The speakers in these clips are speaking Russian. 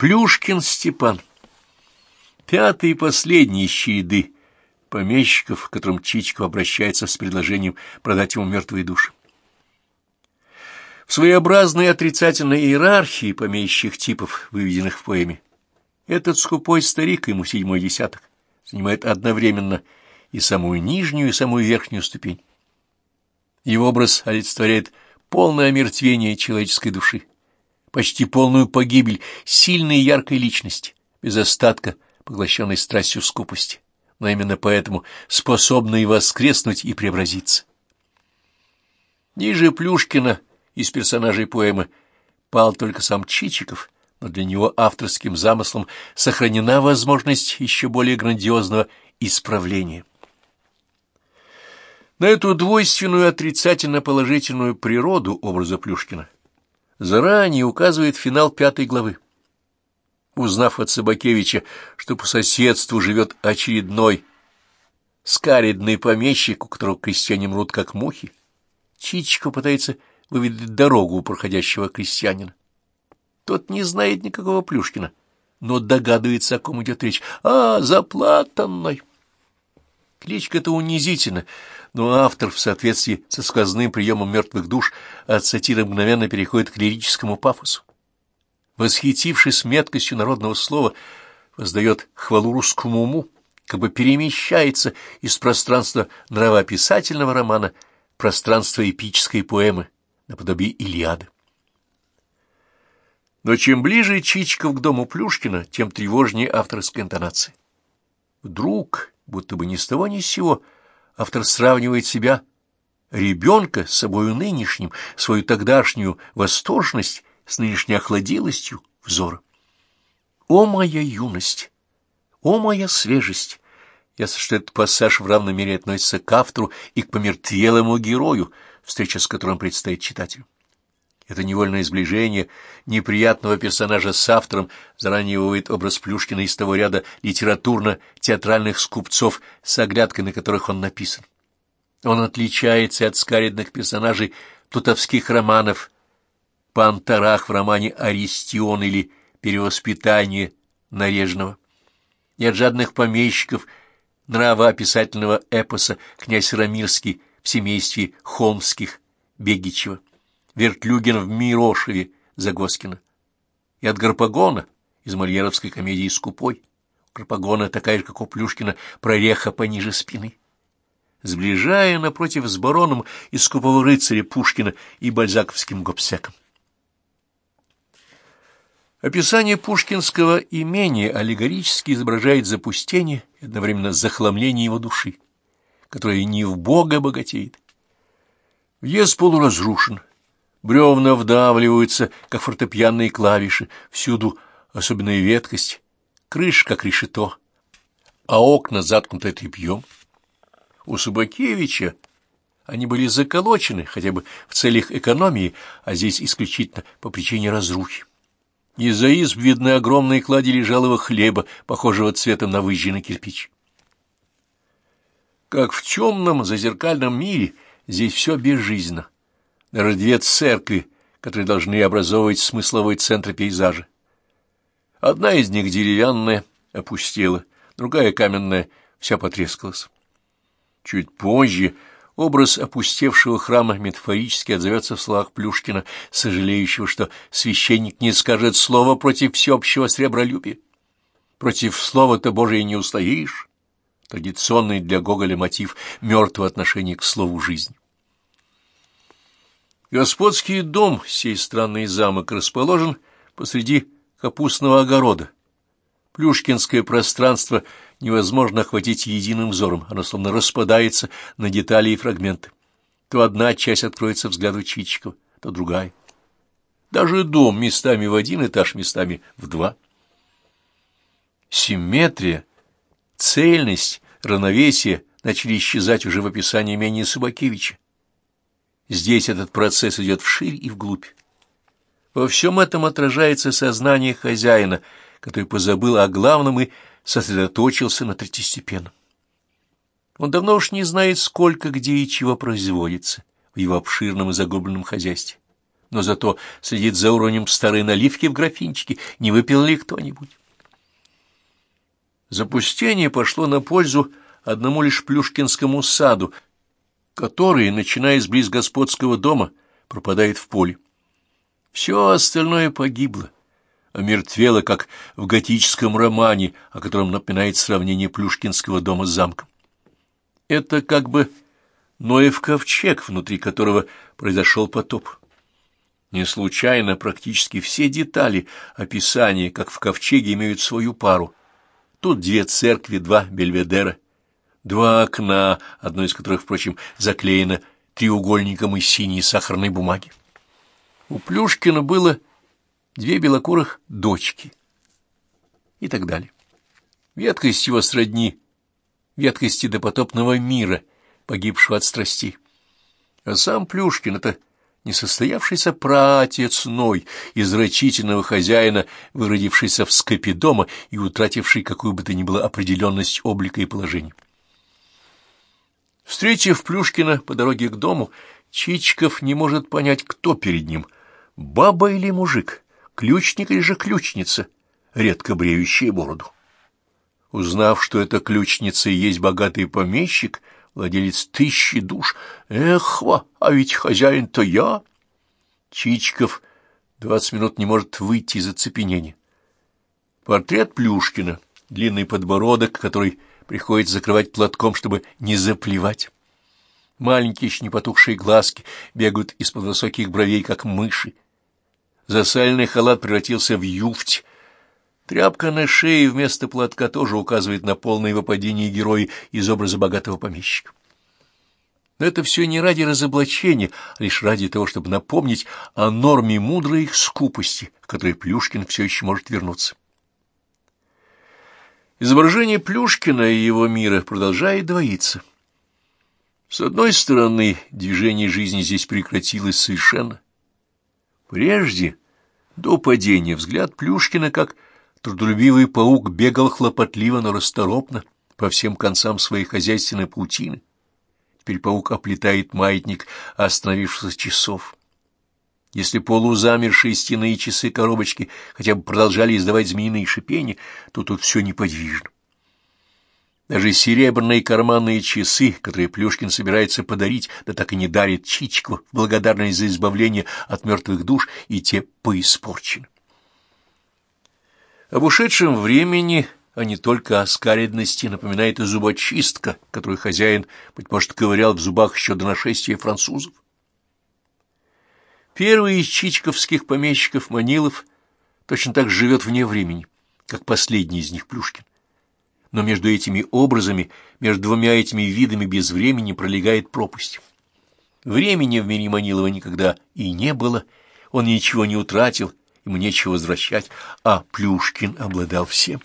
Плюшкин Степан. Пятый и последний из череды помещиков, к которым Чичиков обращается с предложением продать ему мертвые души. В своеобразной отрицательной иерархии помещих типов, выведенных в поэме, этот скупой старик, ему седьмой десяток, занимает одновременно и самую нижнюю, и самую верхнюю ступень. Его образ олицетворяет полное омертвение человеческой души, почти полную погибель сильной и яркой личности, без остатка, поглощенной страстью скупости, но именно поэтому способной воскреснуть и преобразиться. Ниже Плюшкина из персонажей поэмы пал только сам Чичиков, но для него авторским замыслом сохранена возможность еще более грандиозного исправления. На эту двойственную отрицательно-положительную природу образа Плюшкина заранее указывает финал пятой главы. Узнав от Собакевича, что по соседству живет очередной скаридный помещик, у которого крестьяне мрут как мухи, Чичиков пытается выведать дорогу у проходящего крестьянина. Тот не знает никакого Плюшкина, но догадывается, о ком идет речь. А, заплатанной! Кличка-то унизительна, но автор в соответствии со сказанным приемом мертвых душ от сатиры мгновенно переходит к лирическому пафосу. Восхитившись меткостью народного слова, воздает хвалу русскому уму, как бы перемещается из пространства нравоописательного романа в пространство эпической поэмы, наподобие Илиады. Но чем ближе Чичиков к дому Плюшкина, тем тревожнее авторская интонация. Вдруг, будто бы ни с того ни с сего, автор сравнивает себя, ребенка, с собою нынешним, свою тогдашнюю восторженность с нынешней охладелостью взора. О, моя юность! О, моя свежесть! Ясно, что этот пассаж в равной мере относится к автору и к помертвелому герою, встреча с которым предстоит читателю. Это невольное сближение неприятного персонажа с автором заранее выводит образ Плюшкина из того ряда литературно-театральных скупцов, с оглядкой на которых он написан. Он отличается от скаридных персонажей плутовских романов «Пантарах» в романе «Аристион» или «Перевоспитание» Нарежного, и от жадных помещиков нравоописательного эпоса «Князь Рамирский» в семействе Холмских Бегичева. Вертлюгин в Мирошеве Загоскина, и от Гарпагона из мольеровской комедии «Скупой». У Гарпагона такая же, как у Плюшкина, прореха пониже спины. Сближая напротив с бароном из «Скупого рыцаря» Пушкина и бальзаковским гопсеком. Описание пушкинского имения аллегорически изображает запустение и одновременно захламление его души, которое не в Бога богатеет. Въезд полуразрушен, Бревна вдавливаются, как фортепианные клавиши, всюду особенная веткость, крыша, как решето, а окна заткнуты тряпьем. У Субакевича они были заколочены хотя бы в целях экономии, а здесь исключительно по причине разрухи. Из-за изб видны огромные клади лежалого хлеба, похожего цветом на выжженный кирпич. Как в темном зазеркальном мире, здесь все безжизненно даже две церкви, которые должны образовывать смысловой центр пейзажа. Одна из них деревянная, опустела, другая каменная, вся потрескалась. Чуть позже образ опустевшего храма метафорически отзовется в словах Плюшкина, сожалеющего, что священник не скажет слова против всеобщего сребролюбия. Против слова-то Божия не устоишь. Традиционный для Гоголя мотив мертвого отношения к слову жизни. Господский дом, сей странный замок, расположен посреди капустного огорода. Плюшкинское пространство невозможно охватить единым взором, оно словно распадается на детали и фрагменты. То одна часть откроется взгляду Чичикова, то другая. Даже дом местами в один этаж, местами в два. Симметрия, цельность, равновесие начали исчезать уже в описании имени Собакевича. Здесь этот процесс идет вширь и вглубь. Во всем этом отражается сознание хозяина, который позабыл о главном и сосредоточился на третьестепенном. Он давно уж не знает, сколько, где и чего производится в его обширном и загубленном хозяйстве. но зато следит за уровнем старой наливки в графинчике, не выпил ли кто-нибудь. Запустение пошло на пользу одному лишь Плюшкинскому саду, который, начиная с близ господского дома, пропадает в поле. Все остальное погибло, омертвело, как в готическом романе, о котором напоминает сравнение Плюшкинского дома с замком. Это как бы Ноев ковчег, внутри которого произошел потоп. Не случайно практически все детали описания, как в ковчеге, имеют свою пару. Тут две церкви, два бельведера, два окна, одно из которых, впрочем, заклеено треугольником из синей сахарной бумаги. У Плюшкина было две белокурых дочки и так далее. Веткость его сродни веткости допотопного мира, погибшего от страстей. А сам Плюшкин — это несостоявшийся праотец Ной, израчительного хозяина, выродившийся в скопе дома и утративший какую бы то ни было определенность облика и положения. Встретив Плюшкина по дороге к дому, Чичиков не может понять, кто перед ним — Баба или мужик, ключник или же ключница, редко бреющая бороду. Узнав, что эта ключница и есть богатый помещик, владелец тысячи душ, эхва, а ведь хозяин-то я. Чичиков двадцать минут не может выйти из оцепенения. Портрет Плюшкина, длинный подбородок, который приходится закрывать платком, чтобы не заплевать. Маленькие еще не потухшие глазки бегают из-под высоких бровей, как мыши. Засальный халат превратился в юфть. Тряпка на шее вместо платка тоже указывает на полное выпадение героя из образа богатого помещика. Но это все не ради разоблачения, а лишь ради того, чтобы напомнить о норме мудрой их скупости, к которой Плюшкин все еще может вернуться. Изображение Плюшкина и его мира продолжает двоиться. С одной стороны, движение жизни здесь прекратилось совершенно. Прежде до падения взгляд Плюшкина, как трудолюбивый паук, бегал хлопотливо, но расторопно по всем концам своей хозяйственной паутины. Теперь паук оплетает маятник остановившихся часов. Если полузамершие стены и часы коробочки хотя бы продолжали издавать змеиные шипения, то тут все неподвижно. Даже серебряные карманные часы, которые Плюшкин собирается подарить, да так и не дарит Чичикову в благодарность за избавление от мертвых душ, и те поиспорчены. Об ушедшем времени, а не только о скаредности, напоминает и зубочистка, которую хозяин, быть может, ковырял в зубах еще до нашествия французов. Первый из чичковских помещиков Манилов точно так живет вне времени, как последний из них Плюшкин но между этими образами, между двумя этими видами без времени пролегает пропасть. Времени в мире Манилова никогда и не было, он ничего не утратил, ему нечего возвращать, а Плюшкин обладал всем.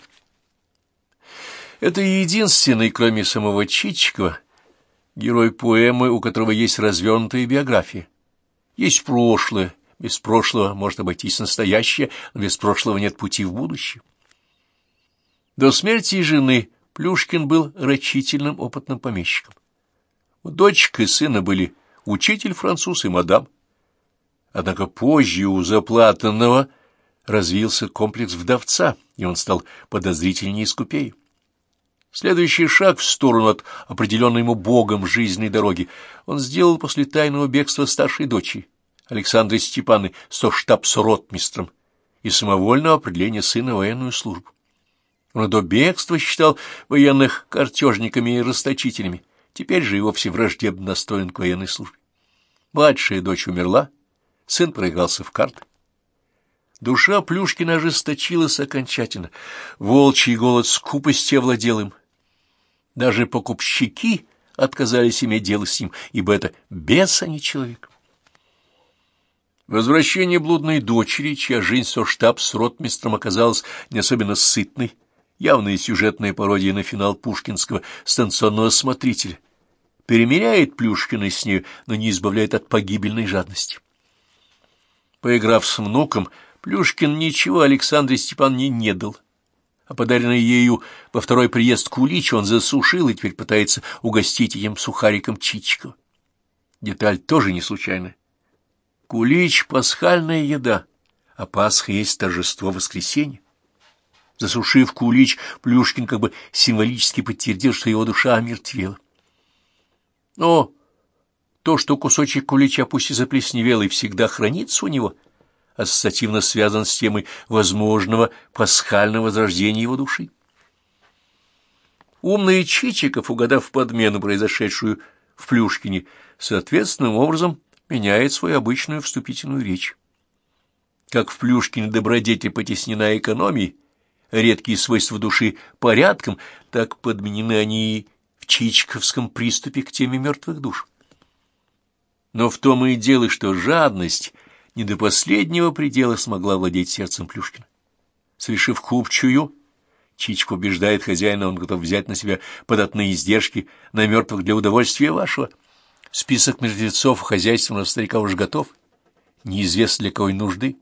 Это единственный, кроме самого Чичикова, герой поэмы, у которого есть развернутая биография. Есть прошлое, без прошлого может обойтись настоящее, но без прошлого нет пути в будущее. До смерти жены Плюшкин был рачительным опытным помещиком. У дочек и сына были учитель француз и мадам. Однако позже у заплатанного развился комплекс вдовца, и он стал подозрительнее и скупее. Следующий шаг в сторону от определенной ему Богом жизненной дороги он сделал после тайного бегства старшей дочери, Александры Степаны, со штабс-ротмистром, и самовольного определения сына в военную службу. Он до бегства считал военных картежниками и расточителями, теперь же и вовсе враждебно настроен к военной службе. Младшая дочь умерла, сын проигрался в карты. Душа Плюшкина ожесточилась окончательно, волчий голод скупости овладел им. Даже покупщики отказались иметь дело с ним, ибо это бес, а не человек. Возвращение блудной дочери, чья жизнь со штаб с ротмистром оказалась не особенно сытной, явная сюжетная пародия на финал пушкинского станционного смотрителя, перемеряет Плюшкина с нею, но не избавляет от погибельной жадности. Поиграв с внуком, Плюшкин ничего Александре Степановне не дал, а подаренный ею во второй приезд кулич он засушил и теперь пытается угостить этим сухариком Чичикова. Деталь тоже не случайная. Кулич — пасхальная еда, а Пасха есть торжество воскресенья. Засушив кулич, Плюшкин как бы символически подтвердил, что его душа омертвела. Но то, что кусочек кулича пусть и заплесневел и всегда хранится у него, ассоциативно связан с темой возможного пасхального возрождения его души. Умный Чичиков, угадав подмену, произошедшую в Плюшкине, соответственным образом меняет свою обычную вступительную речь. Как в Плюшкине добродетель потеснена экономией, редкие свойства души порядком, так подменены они и в Чичиковском приступе к теме мертвых душ. Но в том и дело, что жадность не до последнего предела смогла владеть сердцем Плюшкина. Совершив купчую, Чичик убеждает хозяина, он готов взять на себя податные издержки на мертвых для удовольствия вашего. Список мертвецов хозяйственного старика уже готов. Неизвестно для кого нужды.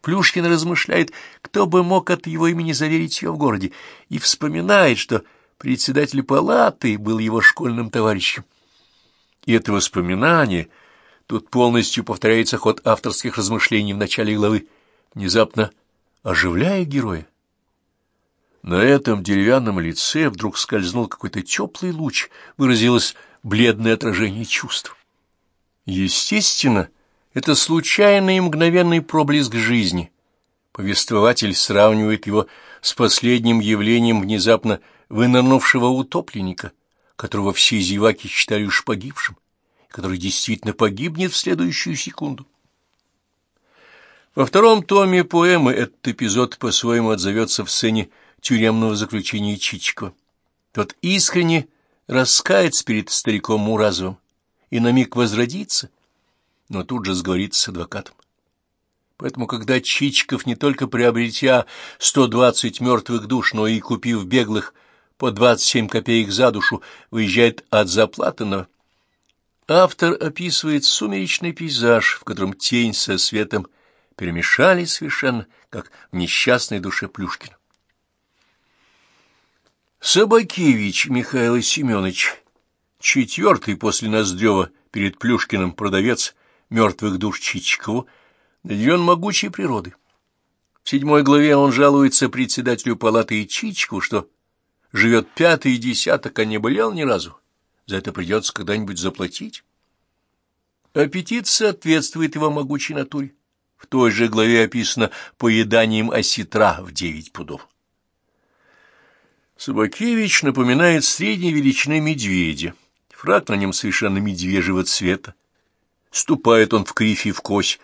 Плюшкин размышляет, кто бы мог от его имени заверить ее в городе, и вспоминает, что председатель палаты был его школьным товарищем. И это воспоминание, тут полностью повторяется ход авторских размышлений в начале главы, внезапно оживляя героя. На этом деревянном лице вдруг скользнул какой-то теплый луч, выразилось бледное отражение чувств. Естественно, это случайный и мгновенный проблеск жизни. Повествователь сравнивает его с последним явлением внезапно вынырнувшего утопленника, которого все зеваки считали уж погибшим, который действительно погибнет в следующую секунду. Во втором томе поэмы этот эпизод по-своему отзовется в сцене тюремного заключения Чичикова. Тот искренне раскается перед стариком Муразовым и на миг возродится, но тут же сговорится с адвокатом. Поэтому, когда Чичиков, не только приобретя 120 мертвых душ, но и купив беглых по 27 копеек за душу, выезжает от заплатанного, автор описывает сумеречный пейзаж, в котором тень со светом перемешались совершенно, как в несчастной душе Плюшкина. Собакевич Михаил Семенович, четвертый после Ноздрева перед Плюшкиным продавец мертвых душ Чичикову, наделен могучей природы. В седьмой главе он жалуется председателю палаты Чичикову, что живет пятый десяток, а не болел ни разу. За это придется когда-нибудь заплатить. Аппетит соответствует его могучей натуре. В той же главе описано поеданием осетра в девять пудов. Собакевич напоминает средней величины медведя. Фрак на нем совершенно медвежьего цвета. Ступает он в кривь и в кось.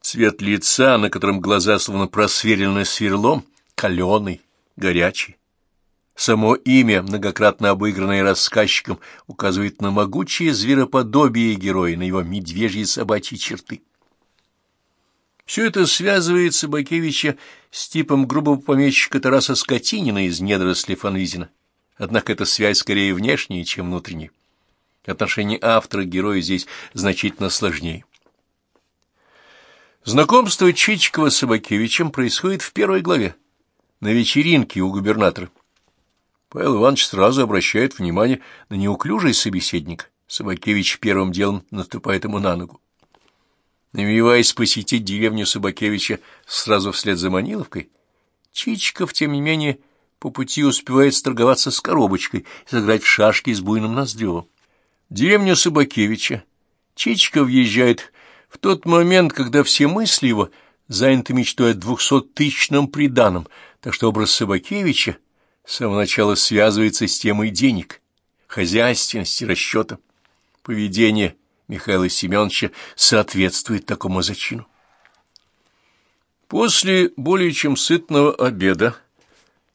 Цвет лица, на котором глаза словно просверлены сверлом, каленый, горячий. Само имя, многократно обыгранное рассказчиком, указывает на могучее звероподобие героя, на его медвежьи собачьи черты. Все это связывает Собакевича с типом грубого помещика Тараса Скотинина из недорослей Фанвизина. Однако эта связь скорее внешняя, чем внутренняя. Отношение автора к герою здесь значительно сложнее. Знакомство Чичикова с Собакевичем происходит в первой главе, на вечеринке у губернатора. Павел Иванович сразу обращает внимание на неуклюжий собеседник. Собакевич первым делом наступает ему на ногу. Намереваясь посетить деревню Собакевича сразу вслед за Маниловкой, Чичиков, тем не менее, по пути успевает сторговаться с коробочкой и сыграть в шашки с буйным Ноздревым. Деревню Собакевича Чичиков въезжает в тот момент, когда все мысли его заняты мечтой о двухсоттысячном приданом, так что образ Собакевича с самого начала связывается с темой денег, хозяйственности, расчета, поведения Михаила Семеновича соответствует такому зачину. После более чем сытного обеда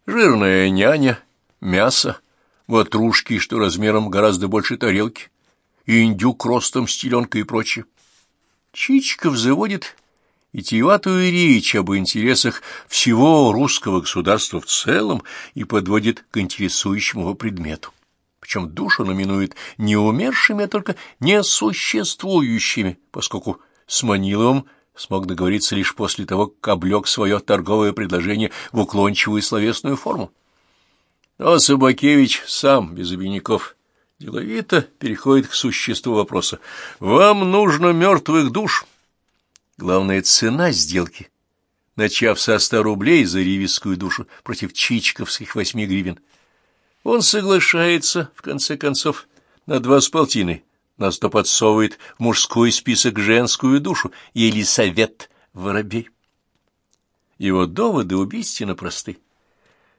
жирная няня, мясо, ватрушки, что размером гораздо больше тарелки, и индюк ростом с теленкой и прочее. Чичиков заводит витиеватую речь об интересах всего русского государства в целом и подводит к интересующему его предмету причем душу номинует не умершими, а только несуществующими, поскольку с Маниловым смог договориться лишь после того, как облег свое торговое предложение в уклончивую словесную форму. А Собакевич сам, без обиняков, деловито переходит к существу вопроса. «Вам нужно мертвых душ, Главная цена сделки, начав со ста рублей за ревизскую душу против чичковских восьми гривен. Он соглашается, в конце концов, на два с полтиной, на сто подсовывает в мужской список женскую душу, Елисавет Воробей. Его доводы убийственно просты.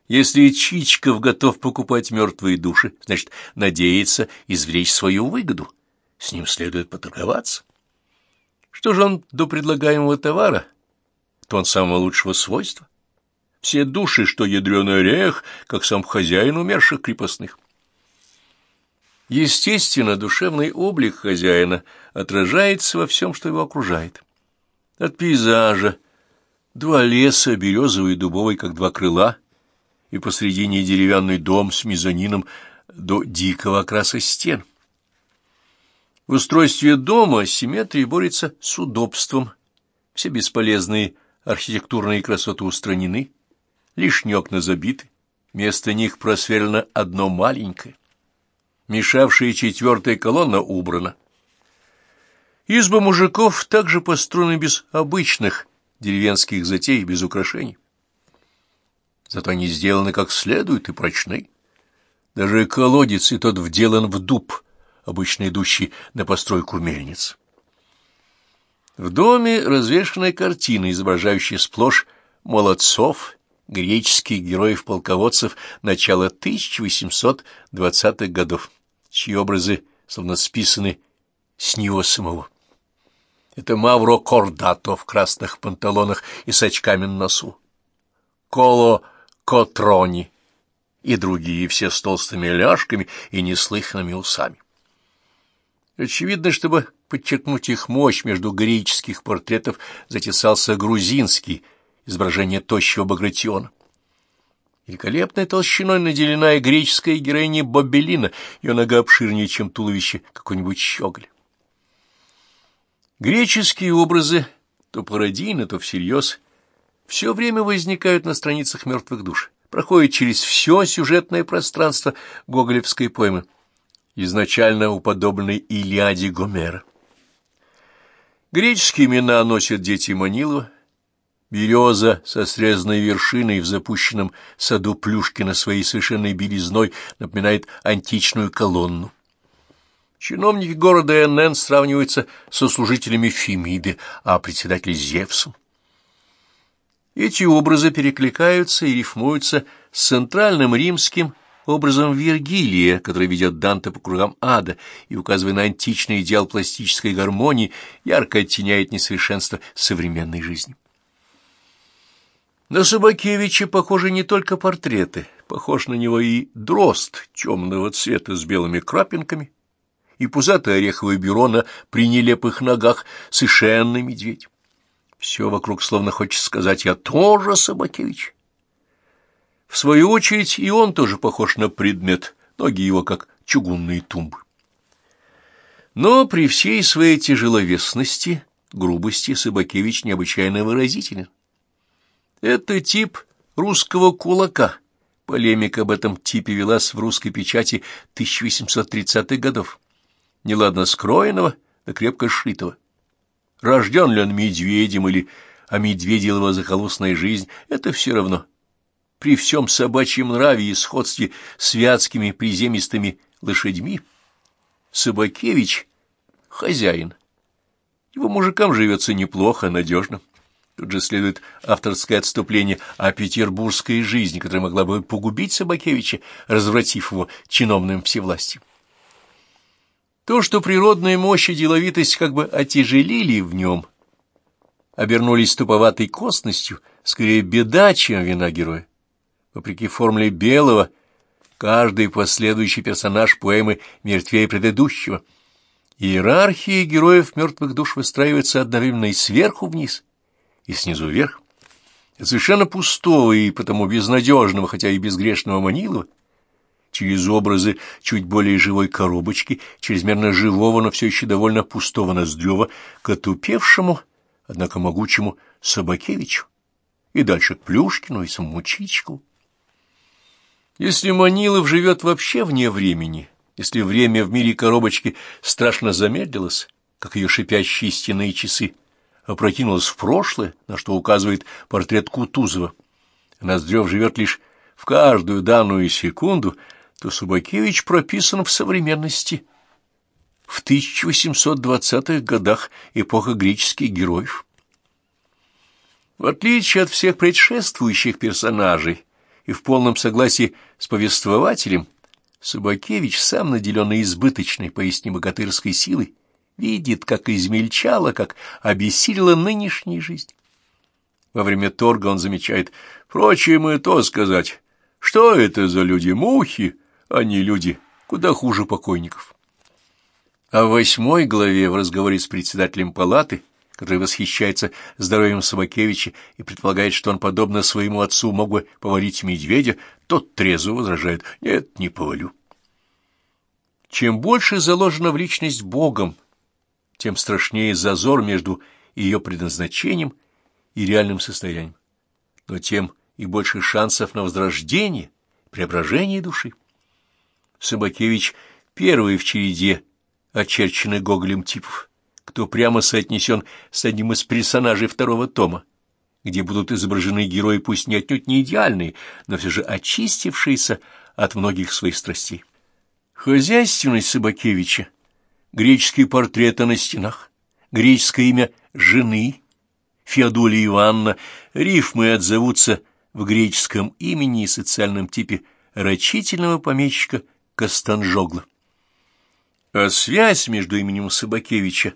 Если Чичков готов покупать мертвые души, значит, надеется извлечь свою выгоду. С ним следует поторговаться. Что же он до предлагаемого товара? То он самого лучшего свойства. Все души, что ядреный орех, как сам хозяин умерших крепостных. Естественно, душевный облик хозяина отражается во всем, что его окружает. От пейзажа, два леса, березовый и дубовый, как два крыла — и посредине деревянный дом с мезонином до дикого окраса стен. В устройстве дома симметрия борется с удобством. Все бесполезные архитектурные красоты устранены, лишние окна забиты, вместо них просверлено одно маленькое. Мешавшая четвертая колонна убрана. Изба мужиков также построены без обычных деревенских затей, без украшений зато они сделаны как следует и прочны. Даже колодец и тот вделан в дуб, обычно идущий на постройку мельниц. В доме развешаны картины, изображающие сплошь молодцов, греческих героев-полководцев начала 1820-х годов, чьи образы словно списаны с него самого. Это Мавро Кордато в красных панталонах и с очками на носу. Коло Котрони и другие все с толстыми ляжками и неслыханными усами. Очевидно, чтобы подчеркнуть их мощь, между греческих портретов затесался грузинский, изображение тощего Багратиона. Великолепной толщиной наделена и греческая героиня Бобелина, ее нога обширнее, чем туловище какой-нибудь щеголя. Греческие образы, то пародийно, то всерьез, все время возникают на страницах мертвых душ, проходят через все сюжетное пространство гоголевской поэмы, изначально уподобленной Илиаде Гомера. Греческие имена носят дети Манилова, Береза со срезанной вершиной в запущенном саду Плюшкина своей совершенной белизной напоминает античную колонну. Чиновники города НН сравниваются со служителями Фемиды, а председатель Зевсом. Эти образы перекликаются и рифмуются с центральным римским образом Вергилия, который ведет Данте по кругам ада и, указывая на античный идеал пластической гармонии, ярко оттеняет несовершенство современной жизни. На Собакевича похожи не только портреты, похож на него и дрозд темного цвета с белыми крапинками, и пузатое ореховое бюро на при нелепых ногах, совершенный медведь. Все вокруг словно хочет сказать «я тоже Собакевич». В свою очередь и он тоже похож на предмет, ноги его как чугунные тумбы. Но при всей своей тяжеловесности, грубости Собакевич необычайно выразителен. Это тип русского кулака. Полемика об этом типе велась в русской печати 1830-х годов. Неладно скроенного, да крепко сшитого. Рожден ли он медведем или а медведила захолустная жизнь, это все равно. При всем собачьем нраве и сходстве с вятскими приземистыми лошадьми Собакевич — хозяин. Его мужикам живется неплохо, надежно. Тут же следует авторское отступление о петербургской жизни, которая могла бы погубить Собакевича, развратив его чиновным всевластием. То, что природная мощь и деловитость как бы отяжелили в нем, обернулись туповатой костностью, скорее беда, чем вина героя. Вопреки формуле белого, каждый последующий персонаж поэмы мертвее предыдущего. Иерархия героев мертвых душ выстраивается одновременно и сверху вниз, и снизу вверх. совершенно пустого и потому безнадежного, хотя и безгрешного Манилова, через образы чуть более живой коробочки, чрезмерно живого, но все еще довольно пустого Ноздрева, к отупевшему, однако могучему Собакевичу, и дальше к Плюшкину и самому Чичкову. Если Манилов живет вообще вне времени, если время в мире коробочки страшно замедлилось, как ее шипящие стены и часы, опрокинулась в прошлое, на что указывает портрет Кутузова. Ноздрев живет лишь в каждую данную секунду, то Субакевич прописан в современности. В 1820-х годах эпоха греческих героев. В отличие от всех предшествующих персонажей и в полном согласии с повествователем, Собакевич, сам наделенный избыточной, поистине богатырской силой, видит, как измельчала, как обессилила нынешняя жизнь. Во время торга он замечает, впрочем, и то сказать, что это за люди, мухи, а не люди, куда хуже покойников. А в восьмой главе в разговоре с председателем палаты, который восхищается здоровьем Собакевича и предполагает, что он, подобно своему отцу, мог бы повалить медведя, тот трезво возражает «нет, не повалю». Чем больше заложено в личность Богом, тем страшнее зазор между ее предназначением и реальным состоянием, но тем и больше шансов на возрождение, преображение души. Собакевич первый в череде очерченных Гоголем типов, кто прямо соотнесен с одним из персонажей второго тома, где будут изображены герои, пусть не отнюдь не идеальные, но все же очистившиеся от многих своих страстей. Хозяйственность Собакевича, греческие портреты на стенах, греческое имя жены, Феодулия Ивановна, рифмы отзовутся в греческом имени и социальном типе рачительного помещика Костанжогла. А связь между именем Собакевича,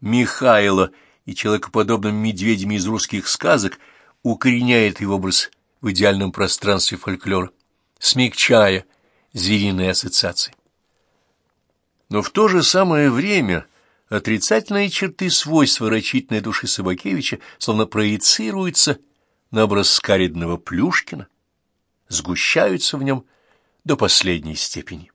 Михаила и человекоподобным медведями из русских сказок укореняет его образ в идеальном пространстве фольклора, смягчая звериные ассоциации. Но в то же самое время отрицательные черты свойства рачительной души Собакевича словно проецируются на образ скаридного Плюшкина, сгущаются в нем до последней степени.